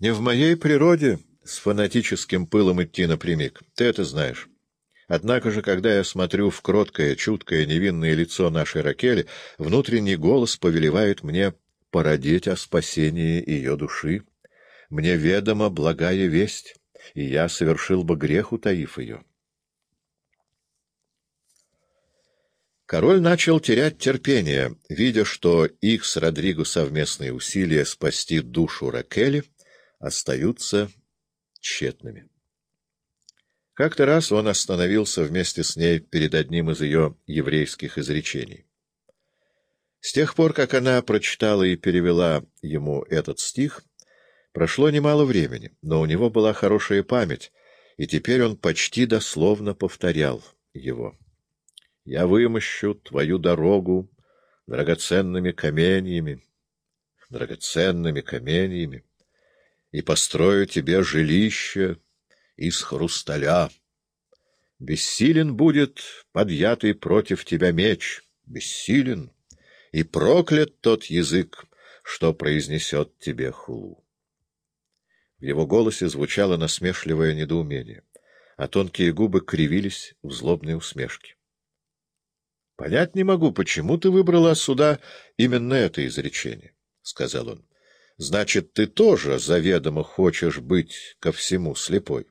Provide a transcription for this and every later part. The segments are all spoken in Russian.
Не в моей природе с фанатическим пылом идти напрямик, ты это знаешь. Однако же, когда я смотрю в кроткое, чуткое, невинное лицо нашей Ракели, внутренний голос повелевает мне породить о спасении ее души. Мне ведома благая весть, и я совершил бы грех, утаив ее. Король начал терять терпение, видя, что их с Родриго совместные усилия спасти душу Ракели остаются тщетными. Как-то раз он остановился вместе с ней перед одним из ее еврейских изречений. С тех пор, как она прочитала и перевела ему этот стих, прошло немало времени, но у него была хорошая память, и теперь он почти дословно повторял его. Я вымощу твою дорогу драгоценными каменьями, драгоценными каменьями, и построю тебе жилище из хрусталя. Бессилен будет подъятый против тебя меч, бессилен, и проклят тот язык, что произнесет тебе хулу. В его голосе звучало насмешливое недоумение, а тонкие губы кривились в злобной усмешке. — Понять не могу, почему ты выбрала сюда именно это изречение, — сказал он. — Значит, ты тоже заведомо хочешь быть ко всему слепой.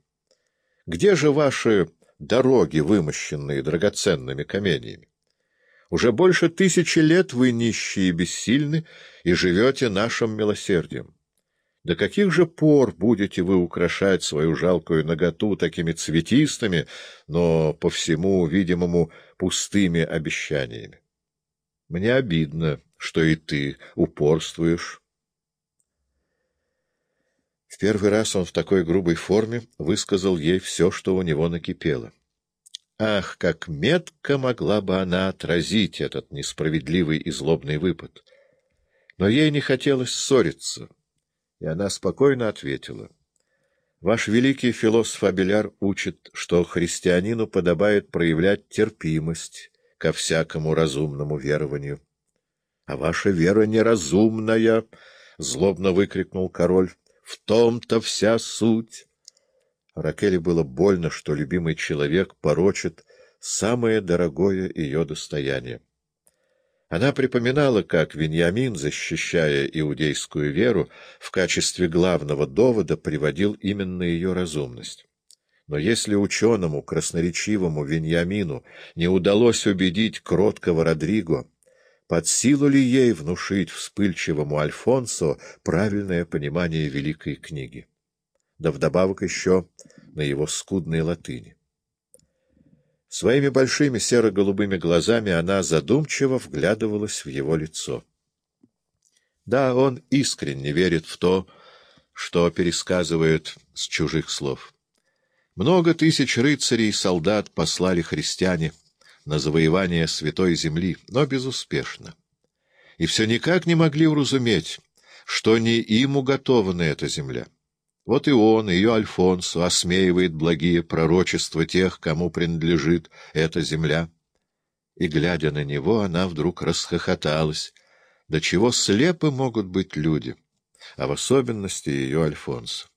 Где же ваши дороги, вымощенные драгоценными каменьями? Уже больше тысячи лет вы нищие и бессильны и живете нашим милосердием. До каких же пор будете вы украшать свою жалкую наготу такими цветистыми, но по всему видимому пустыми обещаниями? Мне обидно, что и ты упорствуешь. В первый раз он в такой грубой форме высказал ей все, что у него накипело. Ах, как метко могла бы она отразить этот несправедливый и злобный выпад! Но ей не хотелось ссориться, и она спокойно ответила. Ваш великий философ Абеляр учит, что христианину подобает проявлять терпимость ко всякому разумному верованию. — А ваша вера неразумная! — злобно выкрикнул король. — В том-то вся суть! Ракеле было больно, что любимый человек порочит самое дорогое ее достояние. Она припоминала, как Вениамин, защищая иудейскую веру, в качестве главного довода приводил именно ее разумность. Но если ученому, красноречивому Вениамину не удалось убедить кроткого Родриго, под силу ли ей внушить вспыльчивому Альфонсо правильное понимание великой книги? Да вдобавок еще на его скудной латыни. Своими большими серо-голубыми глазами она задумчиво вглядывалась в его лицо. Да, он искренне верит в то, что пересказывает с чужих слов. Много тысяч рыцарей и солдат послали христиане на завоевание Святой Земли, но безуспешно. И все никак не могли уразуметь, что не им уготована эта земля. Вот и он, ее Альфонсо, осмеивает благие пророчества тех, кому принадлежит эта земля. И, глядя на него, она вдруг расхохоталась. До чего слепы могут быть люди, а в особенности ее Альфонсо.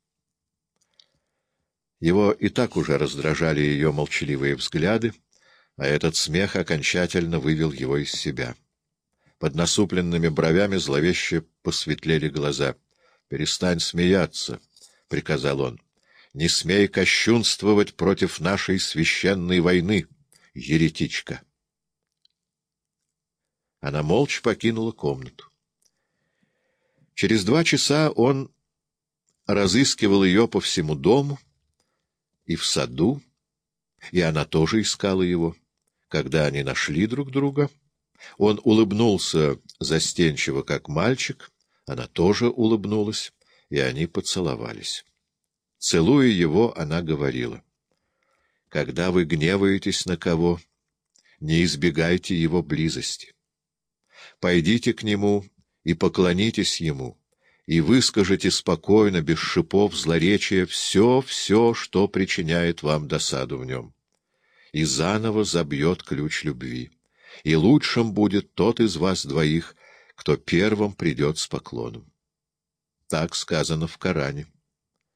Его и так уже раздражали ее молчаливые взгляды, а этот смех окончательно вывел его из себя. Под насупленными бровями зловеще посветлели глаза. «Перестань смеяться!» приказал он. — Не смей кощунствовать против нашей священной войны, еретичка. Она молча покинула комнату. Через два часа он разыскивал ее по всему дому и в саду, и она тоже искала его. Когда они нашли друг друга, он улыбнулся застенчиво, как мальчик, она тоже улыбнулась и они поцеловались. Целуя его, она говорила, «Когда вы гневаетесь на кого, не избегайте его близости. Пойдите к нему и поклонитесь ему, и выскажите спокойно, без шипов, злоречия, все-все, что причиняет вам досаду в нем. И заново забьет ключ любви, и лучшим будет тот из вас двоих, кто первым придет с поклоном. Так сказано в Коране.